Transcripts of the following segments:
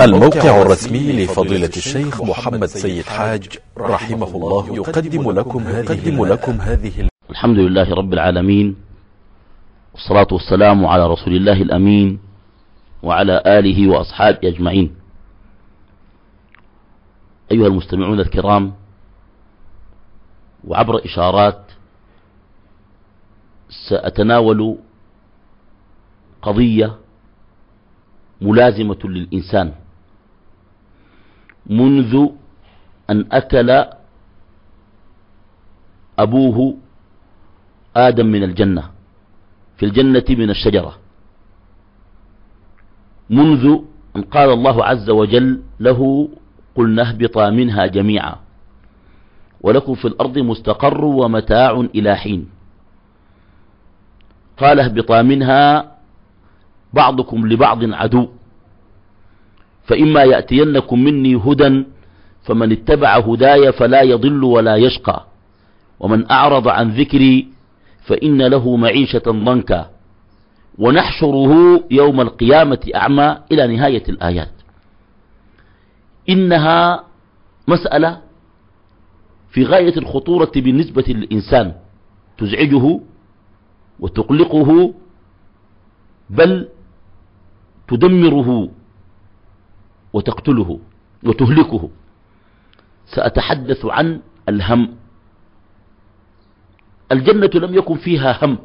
الموقع الرسمي لفضيلة الشيخ محمد سيد حاج رحمه الله يقدم لكم هذه, لكم هذه الحمد لله رب العالمين والصلاة والسلام على رسول الله الأمين وعلى آله وأصحابه أجمعين. أيها المستمعون الكرام وعبر إشارات سأتناول قضية ملازمة للإنسان. منذ أن أكل أبوه آدم من الجنة في الجنة من الشجرة. منذ أن قال الله عز وجل له قلنا اهبطا منها جميعا ولكم في الأرض مستقر ومتاع إلى حين. قال اهبطا منها بعضكم لبعض عدو. فإما يأتينكم مني هدى فمن اتبع هداي فلا يضل ولا يشقى. ومن أعرض عن ذكري فإن له معيشة ضنكا. ونحشره يوم القيامة أعمى إلى نهاية الآيات. إنها مسألة في غاية الخطورة بالنسبة للإنسان. تزعجه وتقلقه بل تدمره وتقتله وتهلكه. سأتحدث عن الهم. الجنة لم يكن فيها هم.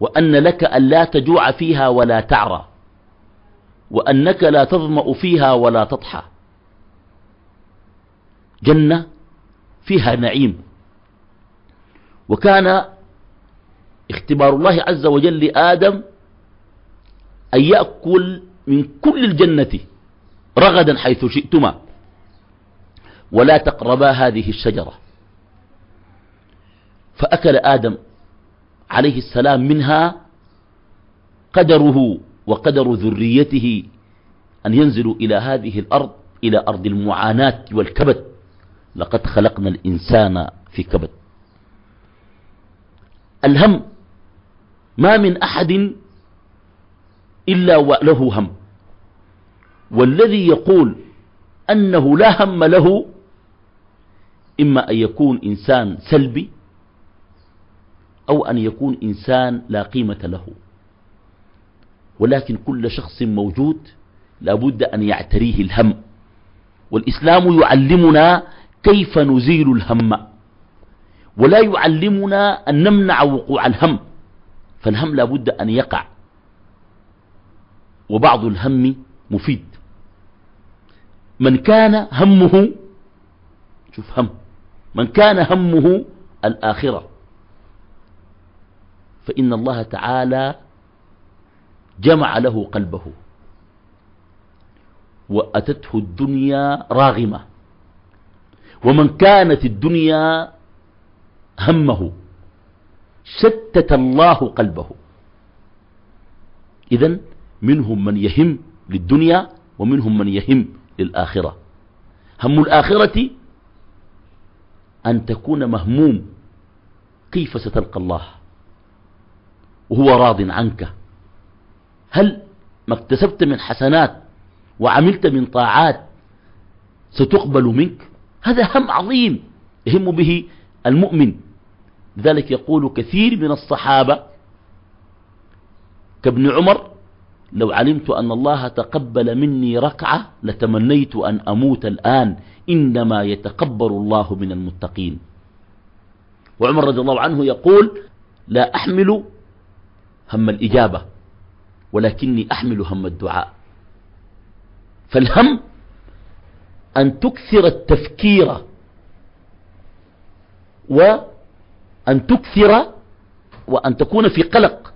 وأن لك أن لا تجوع فيها ولا تعرى. وأنك لا تظمأ فيها ولا تضحى. جنة فيها نعيم. وكان اختبار الله عز وجل لآدم أن يأكل من كل الجنة رغدا حيث شئتما. ولا تقربا هذه الشجرة. فأكل آدم عليه السلام منها قدره وقدر ذريته أن ينزلوا إلى هذه الأرض إلى أرض المعاناة والكبد. لقد خلقنا الإنسان في كبد. الهم ما من أحد إلا وله هم. والذي يقول أنه لا هم له إما أن يكون إنسان سلبي أو أن يكون إنسان لا قيمة له. ولكن كل شخص موجود لابد أن يعتريه الهم. والإسلام يعلمنا كيف نزيل الهم. ولا يعلمنا أن نمنع وقوع الهم. فالهم لابد أن يقع. وبعض الهم مفيد. من كان همه شوف هم من كان همه الآخرة. فإن الله تعالى جمع له قلبه وأتته الدنيا راغمة ومن كانت الدنيا همه شتت الله قلبه. إذا منهم من يهم للدنيا ومنهم من يهم للآخرة. هم الآخرة أن تكون مهموم كيف ستلقى الله؟ وهو راض عنك. هل ما اكتسبت من حسنات وعملت من طاعات ستقبل منك؟ هذا هم عظيم يهم به المؤمن. لذلك يقول كثير من الصحابة كابن عمر لو علمت أن الله تقبل مني ركعة لتمنيت أن أموت الآن إنما يتقبل الله من المتقين. وعمر رضي الله عنه يقول لا أحمل هم الإجابة ولكني أحمل هم الدعاء. فالهم أن تكثر التفكير وأن تكثر وأن تكون في قلق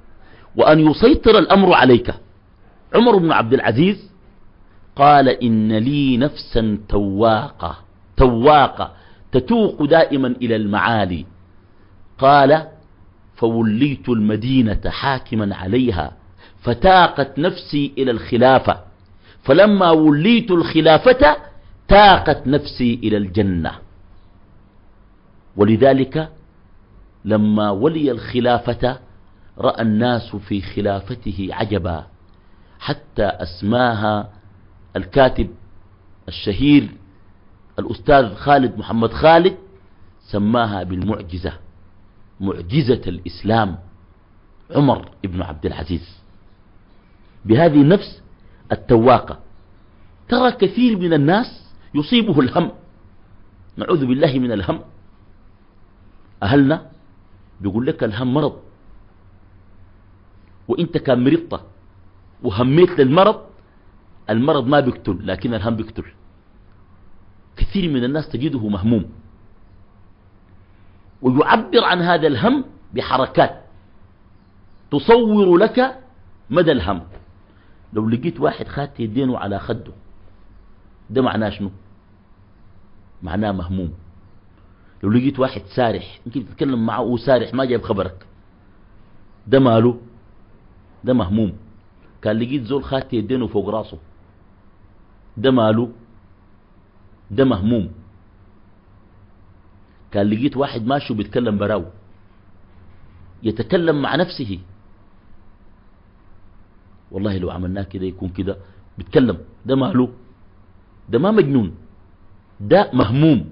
وأن يسيطر الأمر عليك. عمر بن عبد العزيز قال إن لي نفسا تواقة تواقة تتوق دائما إلى المعالي. قال فوليت المدينة حاكما عليها فتاقت نفسي إلى الخلافة. فلما وليت الخلافة تاقت نفسي إلى الجنة. ولذلك لما ولي الخلافة رأى الناس في خلافته عجبا. حتى أسماها الكاتب الشهير الأستاذ خالد محمد خالد سماها بالمعجزة معجزة الإسلام عمر بن عبد العزيز. بهذه النفس التواقة ترى كثير من الناس يصيبه الهم. نعوذ بالله من الهم. أهلنا بيقول لك الهم مرض وإنت كان مرضت وهميت للمرض المرض ما بيقتل لكن الهم بيقتل. كثير من الناس تجده مهموم. ويعبر عن هذا الهم بحركات تصور لك مدى الهم. لو لقيت واحد خات يدينه على خده ده معناه شنو؟ معناه مهموم. لو لقيت واحد سارح يمكن تتكلم معه وسارح ما جايب خبرك. ده ماله؟ ده مهموم. كان لقيت زول خات يدينه فوق راسه. ده ماله؟ ده مهموم. كان لقيت واحد ماشي وبيتكلم براو. يتكلم مع نفسه. والله لو عملناه كده يكون كده. بيتكلم. ده ماله؟ ده ما مجنون. ده مهموم.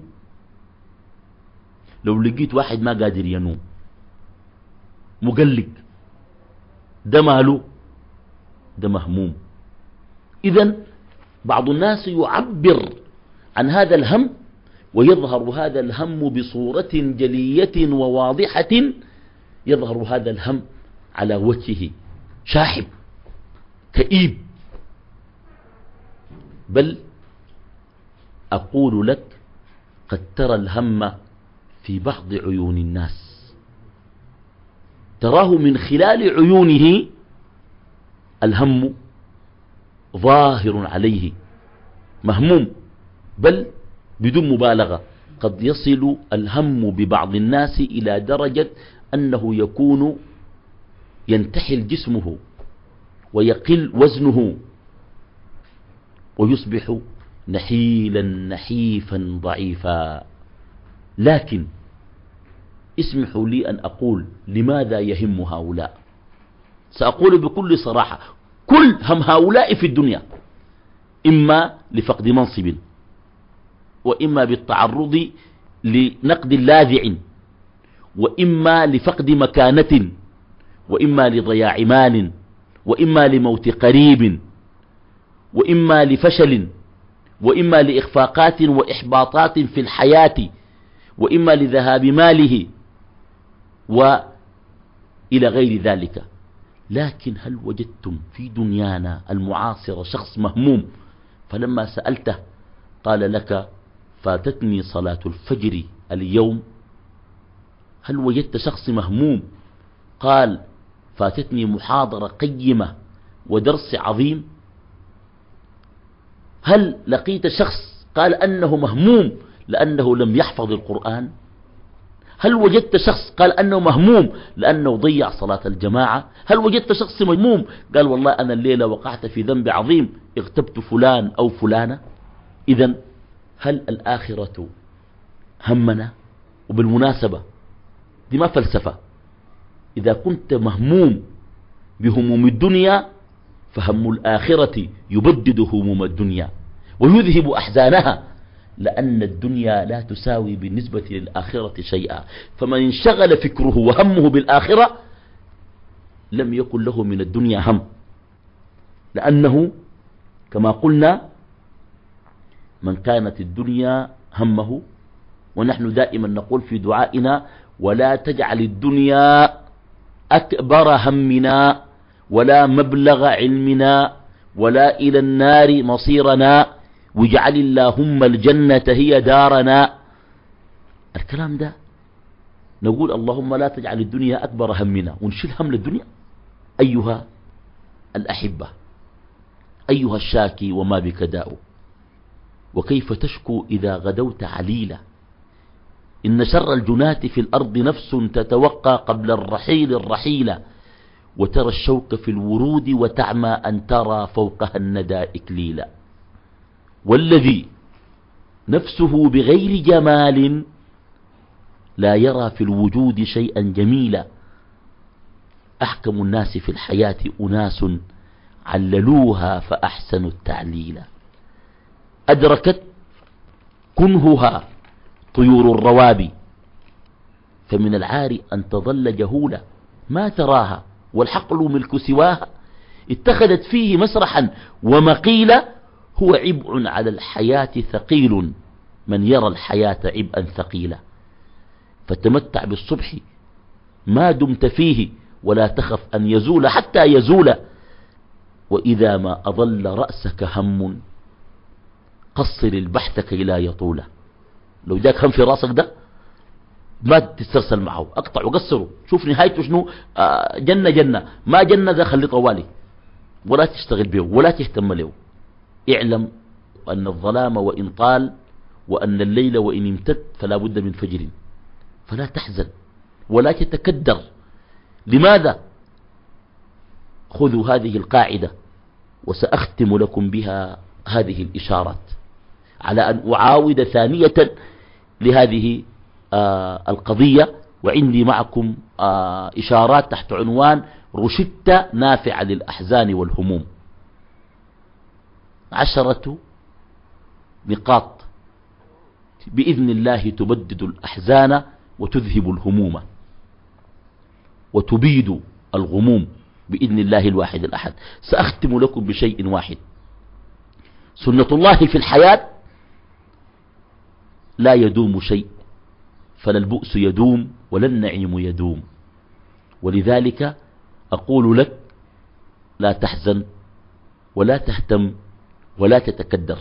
لو لقيت واحد ما قادر ينوم. مقلق. ده ماله؟ ده مهموم. إذا بعض الناس يعبر عن هذا الهم ويظهر هذا الهم بصورة جلية وواضحة. يظهر هذا الهم على وجهه. شاحب. كئيب. بل أقول لك قد ترى الهم في بعض عيون الناس. تراه من خلال عيونه الهم ظاهر عليه مهموم بل بدون مبالغة. قد يصل الهم ببعض الناس إلى درجة أنه يكون ينتحل جسمه ويقل وزنه ويصبح نحيلا نحيفا ضعيفا. لكن اسمحوا لي أن أقول لماذا يهم هؤلاء. سأقول بكل صراحة كل هم هؤلاء في الدنيا إما لفقد منصب وإما بالتعرض لنقد لاذع وإما لفقد مكانة وإما لضياع مال وإما لموت قريب وإما لفشل وإما لإخفاقات وإحباطات في الحياة وإما لذهاب ماله وإلى غير ذلك. لكن هل وجدتم في دنيانا المعاصرة شخص مهموم؟ فلما سألته قال لك فاتتني صلاة الفجر اليوم. هل وجدت شخص مهموم؟ قال فاتتني محاضرة قيمة ودرس عظيم. هل لقيت شخص قال أنه مهموم لأنه لم يحفظ القرآن؟ هل وجدت شخص قال أنه مهموم لأنه ضيع صلاة الجماعة؟ هل وجدت شخص مهموم قال والله أنا الليلة وقعت في ذنب عظيم اغتبت فلان أو فلانة؟ إذا هل الآخرة همنا؟ وبالمناسبة دي ما فلسفة. إذا كنت مهموم بهموم الدنيا فهم الآخرة يبدد هموم الدنيا ويذهب أحزانها. لأن الدنيا لا تساوي بالنسبة للآخرة شيئا. فمن انشغل فكره وهمه بالآخرة لم يكن له من الدنيا هم. لأنه كما قلنا من كانت الدنيا همه ونحن دائما نقول في دعائنا ولا تجعل الدنيا أكبر همنا ولا مبلغ علمنا ولا إلى النار مصيرنا. واجعل اللهم الجنة هي دارنا. الكلام ده نقول اللهم لا تجعل الدنيا أكبر همنا ونشيل هم للدنيا. أيها الأحبة أيها الشاكي وما بك داء؟ وكيف تشكو إذا غدوت عليلا؟ إن شر الجنات في الأرض نفس تتوقى قبل الرحيل الرحيلة وترى الشوك في الورود وتعمى أن ترى فوقها الندى إكليلا. والذي نفسه بغير جمال لا يرى في الوجود شيئا جميلا. أحكم الناس في الحياة أناس عللوها فأحسنوا التعليل. أدركت كنهها طيور الروابي فمن العار أن تظل جهولة ما تراها والحقل ملك سواها. اتخذت فيه مسرحا ومقيلا هو عبء على الحياة ثقيل من يرى الحياة عبئا ثقيلا. فتمتع بالصبح ما دمت فيه ولا تخف أن يزول حتى يزول. وإذا ما أضل رأسك هم قصر البحث كي لا يطول. لو جاك هم في راسك ده ما تسترسل معه. أقطع وقصره. شوف نهايته شنو. آه جنة جنة. ما جنة ذا خلي طوالي. ولا تشتغل به ولا تهتم له. اعلم أن الظلام وإن طال وأن الليل وإن امتد فلا بد من فجر. فلا تحزن ولا تتكدر. لماذا؟ خذوا هذه القاعدة وسأختم لكم بها هذه الإشارات على أن أعاود ثانية لهذه آه القضية. وعندي معكم آه إشارات تحت عنوان رشدة نافعة للأحزان والهموم. عشرة نقاط. بإذن الله تبدد الأحزان وتذهب الهموم. وتبيد الغموم بإذن الله الواحد الأحد. سأختم لكم بشيء واحد. سنة الله في الحياة لا يدوم شيء فلا البؤس يدوم ولا النعيم يدوم. ولذلك أقول لك لا تحزن ولا تهتم. ولا تتكدر.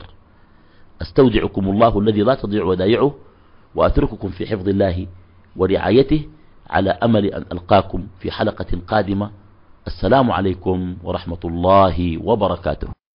أستودعكم الله الذي لا تضيع ودائعه وأترككم في حفظ الله ورعايته على أمل أن ألقاكم في حلقة قادمة. السلام عليكم ورحمة الله وبركاته.